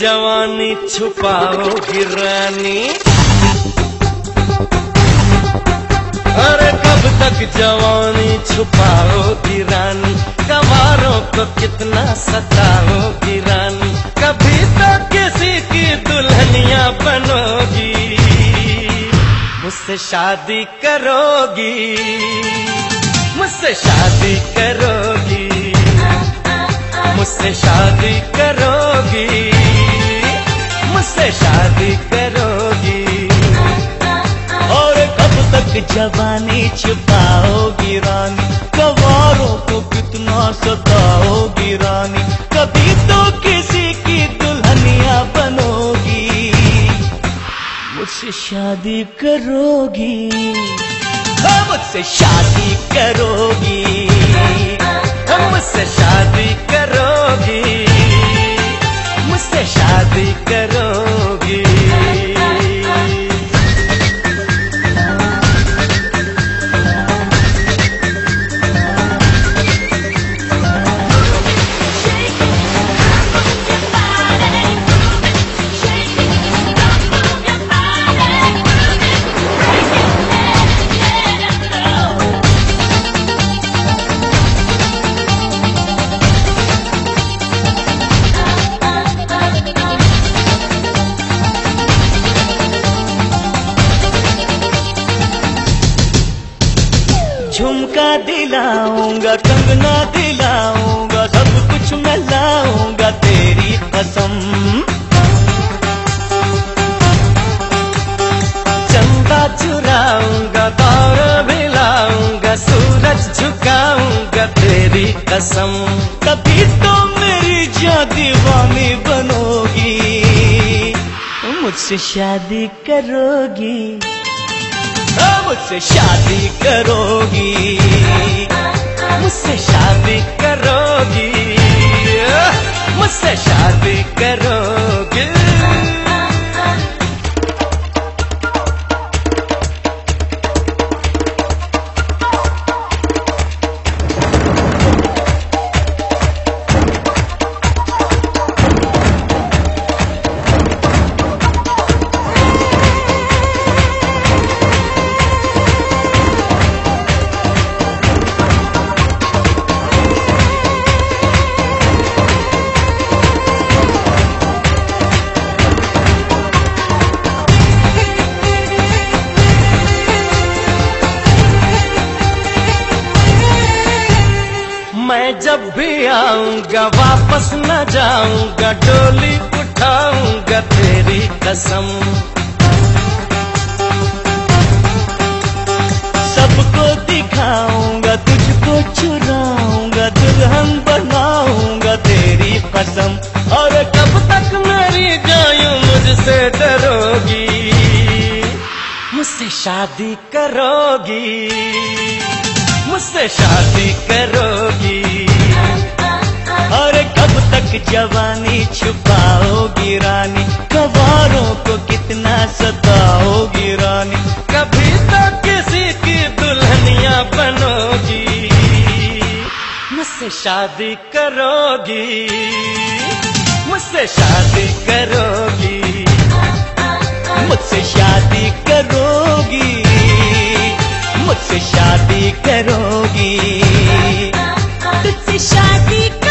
जवानी छुपाओगी रानी अरे कब तक जवानी छुपाओगी रानी कवारों को कितना सताओगी रानी कभी तो किसी की दुल्हनिया बनोगी। मुझसे शादी करोगी। मुझसे शादी करोगी। मुझसे शादी करोगी। मुझसे शादी करोगी। और कब तक जवानी छुपाओगी रानी? कवारों को कितना सताओगी रानी? कभी तो किसी की दुल्हनिया बनोगी। मुझसे शादी करोगी। हाँ, मुझसे शादी करोगी। मुझसे शादी करोगी झुमका दिलाऊँगा, कंगना दिलाऊँगा, सब कुछ मैं लाऊँगा तेरी कसम। चंदा चुराऊँगा दौर भिलाऊँगा सूरज झुकाऊँगा तेरी कसम। कभी तो मेरी जा दीवानी बनोगी, मुझसे शादी करोगी। मुझसे शादी करोगी। मुझसे शादी करोगी। मुझसे शादी करोगी जब भी आऊँगा, वापस न जाऊँगा, डोली उठाऊँगा तेरी कसम। सबको दिखाऊँगा, तुझको चुराऊँगा, दुल्हन बनाऊँगा तेरी कसम। और कब तक मेरी जायू मुझसे डरोगी? मुझसे शादी करोगी। मुझसे शादी करोगी। और कब तक जवानी छुपाओगी रानी? कवारों को कितना सताओगी रानी? कभी तो किसी की दुल्हनिया बनोगी। मुझसे शादी करोगी। मुझसे शादी शादी Deixar ficar